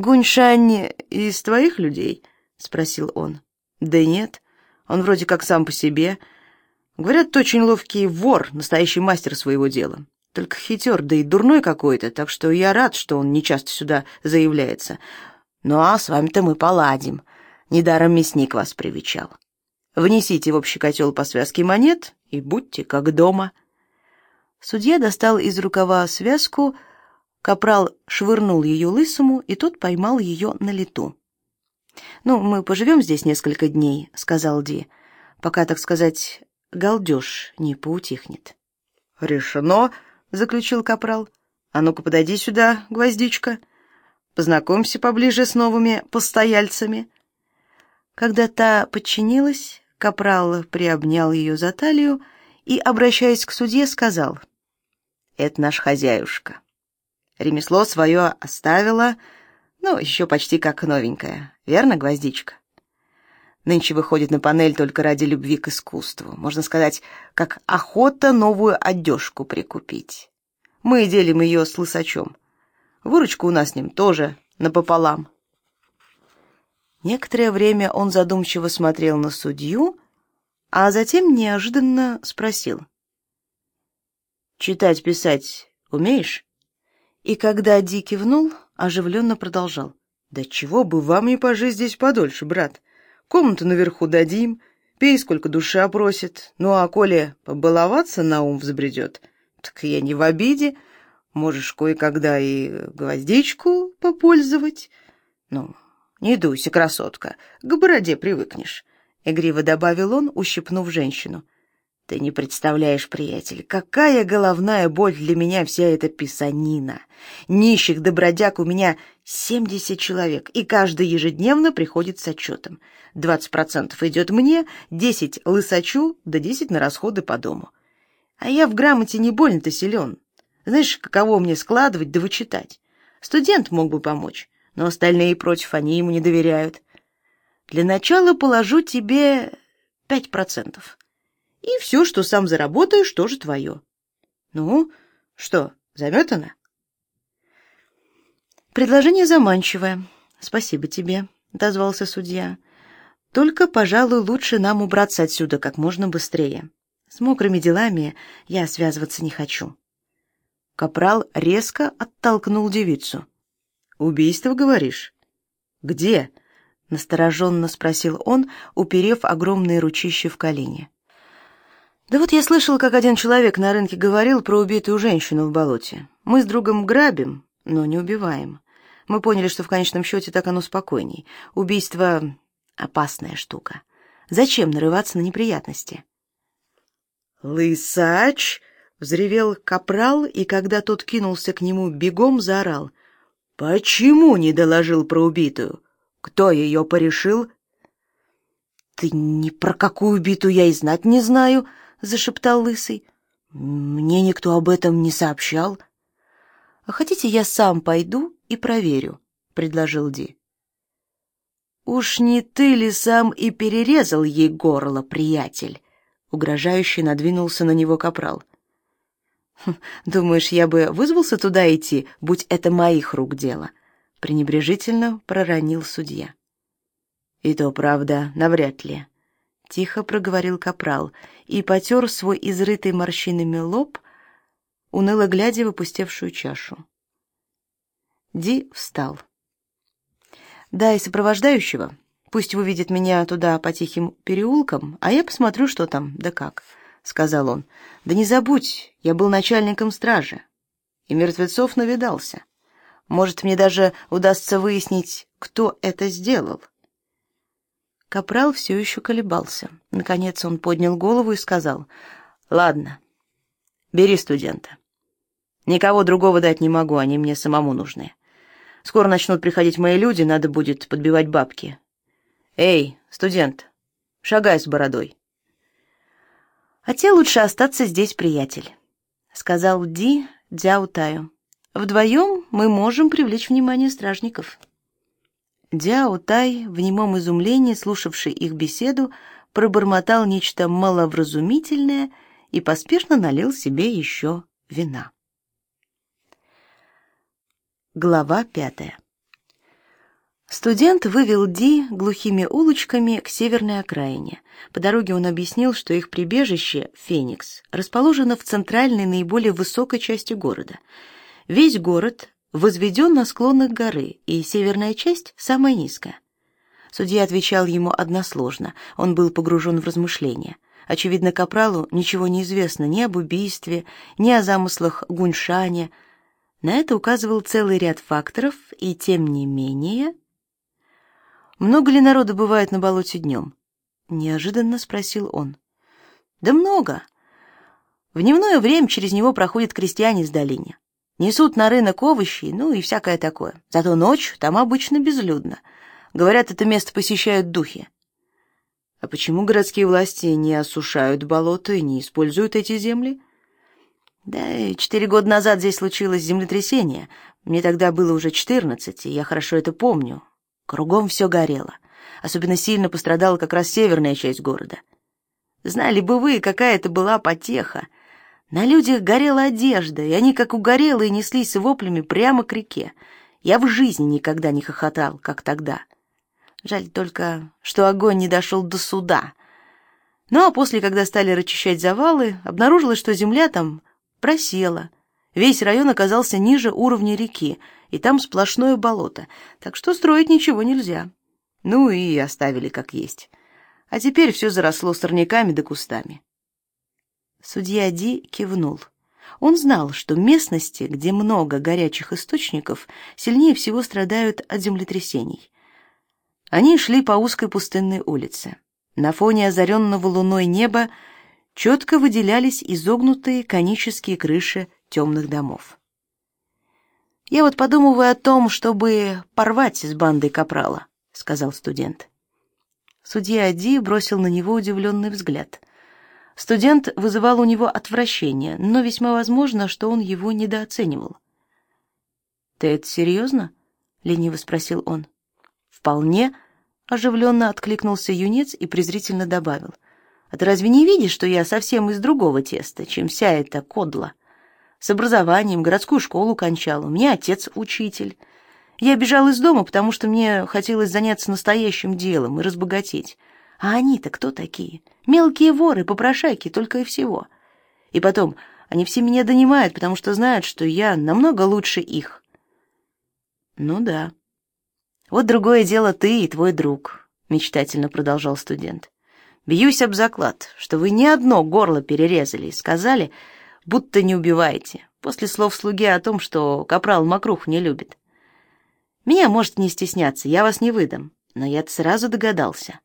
Гуньшань из твоих людей?» — спросил он. «Да нет, он вроде как сам по себе. Говорят, очень ловкий вор, настоящий мастер своего дела. Только хитер, да и дурной какой-то, так что я рад, что он не часто сюда заявляется. Ну а с вами-то мы поладим. Недаром мясник вас привечал. Внесите в общий котел по связке монет и будьте как дома». Судья достал из рукава связку, капрал швырнул ее лысому, и тот поймал ее на лету. «Ну, мы поживем здесь несколько дней», — сказал Ди, «пока, так сказать, галдеж не поутихнет». «Решено», — заключил капрал. «А ну-ка, подойди сюда, гвоздичка. Познакомься поближе с новыми постояльцами». Когда та подчинилась, капрал приобнял ее за талию и, обращаясь к судье, сказал, «Это наш хозяюшка. Ремесло свое оставила, ну, еще почти как новенькая. Верно, гвоздичка? Нынче выходит на панель только ради любви к искусству. Можно сказать, как охота новую одежку прикупить. Мы делим ее с лысачом. Выручка у нас с ним тоже напополам. Некоторое время он задумчиво смотрел на судью, а затем неожиданно спросил. «Читать, писать умеешь?» И когда Ди кивнул, оживленно продолжал. «Да чего бы вам не пожить здесь подольше, брат? Комнату наверху дадим, пей, сколько душа просит. Ну а коли побаловаться на ум взбредет, так я не в обиде. Можешь кое-когда и гвоздичку попользовать. Ну, не дуйся, красотка, к бороде привыкнешь», — игриво добавил он, ущипнув женщину. Ты не представляешь, приятель, какая головная боль для меня вся эта писанина. Нищих да бродяг у меня 70 человек, и каждый ежедневно приходит с отчетом. 20% идет мне, 10 лысачу, да 10 на расходы по дому. А я в грамоте не больно-то силен. Знаешь, каково мне складывать да вычитать? Студент мог бы помочь, но остальные против, они ему не доверяют. Для начала положу тебе 5% и все, что сам заработаешь, тоже твое. Ну, что, заметано? Предложение заманчивое. Спасибо тебе, отозвался судья. Только, пожалуй, лучше нам убраться отсюда как можно быстрее. С мокрыми делами я связываться не хочу. Капрал резко оттолкнул девицу. Убийство, говоришь? Где? настороженно спросил он, уперев огромные ручища в колени. Да вот я слышал, как один человек на рынке говорил про убитую женщину в болоте. Мы с другом грабим, но не убиваем. Мы поняли, что в конечном счете так оно спокойней. Убийство — опасная штука. Зачем нарываться на неприятности? «Лысач!» — взревел капрал, и когда тот кинулся к нему, бегом заорал. «Почему не доложил про убитую? Кто ее порешил?» «Ты ни про какую убитую я и знать не знаю», — зашептал Лысый. «Мне никто об этом не сообщал». «А хотите, я сам пойду и проверю?» — предложил Ди. «Уж не ты ли сам и перерезал ей горло, приятель?» — угрожающе надвинулся на него капрал. «Хм, «Думаешь, я бы вызвался туда идти, будь это моих рук дело?» — пренебрежительно проронил судья. «И то правда, навряд ли», тихо проговорил капрал и потер свой изрытый морщинами лоб, уныло глядя в опустевшую чашу. Ди встал. «Дай сопровождающего. Пусть выведет меня туда по тихим переулкам, а я посмотрю, что там, да как», — сказал он. «Да не забудь, я был начальником стражи, и мертвецов навидался. Может, мне даже удастся выяснить, кто это сделал». Капрал все еще колебался. Наконец он поднял голову и сказал, «Ладно, бери студента. Никого другого дать не могу, они мне самому нужны. Скоро начнут приходить мои люди, надо будет подбивать бабки. Эй, студент, шагай с бородой». «А тебе лучше остаться здесь, приятель», — сказал Ди Дзяутаю. «Вдвоем мы можем привлечь внимание стражников». Дяо Тай, в немом изумлении слушавший их беседу, пробормотал нечто маловразумительное и поспешно налил себе еще вина. Глава пятая. Студент вывел Ди глухими улочками к северной окраине. По дороге он объяснил, что их прибежище, Феникс, расположено в центральной, наиболее высокой части города. Весь город возведен на склонах горы, и северная часть самая низкая. Судья отвечал ему односложно, он был погружен в размышления. Очевидно, Капралу ничего не известно ни об убийстве, ни о замыслах Гуньшаня. На это указывал целый ряд факторов, и тем не менее... «Много ли народу бывает на болоте днем?» — неожиданно спросил он. «Да много. В дневное время через него проходят крестьяне из долины. Несут на рынок овощи, ну и всякое такое. Зато ночью там обычно безлюдно. Говорят, это место посещают духи. А почему городские власти не осушают болото и не используют эти земли? Да, четыре года назад здесь случилось землетрясение. Мне тогда было уже четырнадцать, и я хорошо это помню. Кругом все горело. Особенно сильно пострадала как раз северная часть города. Знали бы вы, какая это была потеха. На людях горела одежда, и они, как угорелые, неслись воплями прямо к реке. Я в жизни никогда не хохотал, как тогда. Жаль только, что огонь не дошел до суда. Ну а после, когда стали расчищать завалы, обнаружилось, что земля там просела. Весь район оказался ниже уровня реки, и там сплошное болото, так что строить ничего нельзя. Ну и оставили как есть. А теперь все заросло сорняками да кустами. Судья Ди кивнул. Он знал, что местности, где много горячих источников, сильнее всего страдают от землетрясений. Они шли по узкой пустынной улице. На фоне озаренного луной неба четко выделялись изогнутые конические крыши темных домов. «Я вот подумываю о том, чтобы порвать с бандой Капрала», — сказал студент. Судья Ади бросил на него удивленный взгляд. Студент вызывал у него отвращение, но весьма возможно, что он его недооценивал. «Ты это серьезно?» — лениво спросил он. «Вполне», — оживленно откликнулся юнец и презрительно добавил. «А ты разве не видишь, что я совсем из другого теста, чем вся эта кодла?» С образованием, городскую школу кончал, у меня отец учитель. Я бежал из дома, потому что мне хотелось заняться настоящим делом и разбогатеть. А они-то кто такие? Мелкие воры, попрошайки, только и всего. И потом, они все меня донимают, потому что знают, что я намного лучше их. Ну да. Вот другое дело ты и твой друг, мечтательно продолжал студент. Бьюсь об заклад, что вы ни одно горло перерезали и сказали, будто не убиваете, после слов слуги о том, что капрал Макрух не любит. Меня можете не стесняться, я вас не выдам, но я сразу догадался.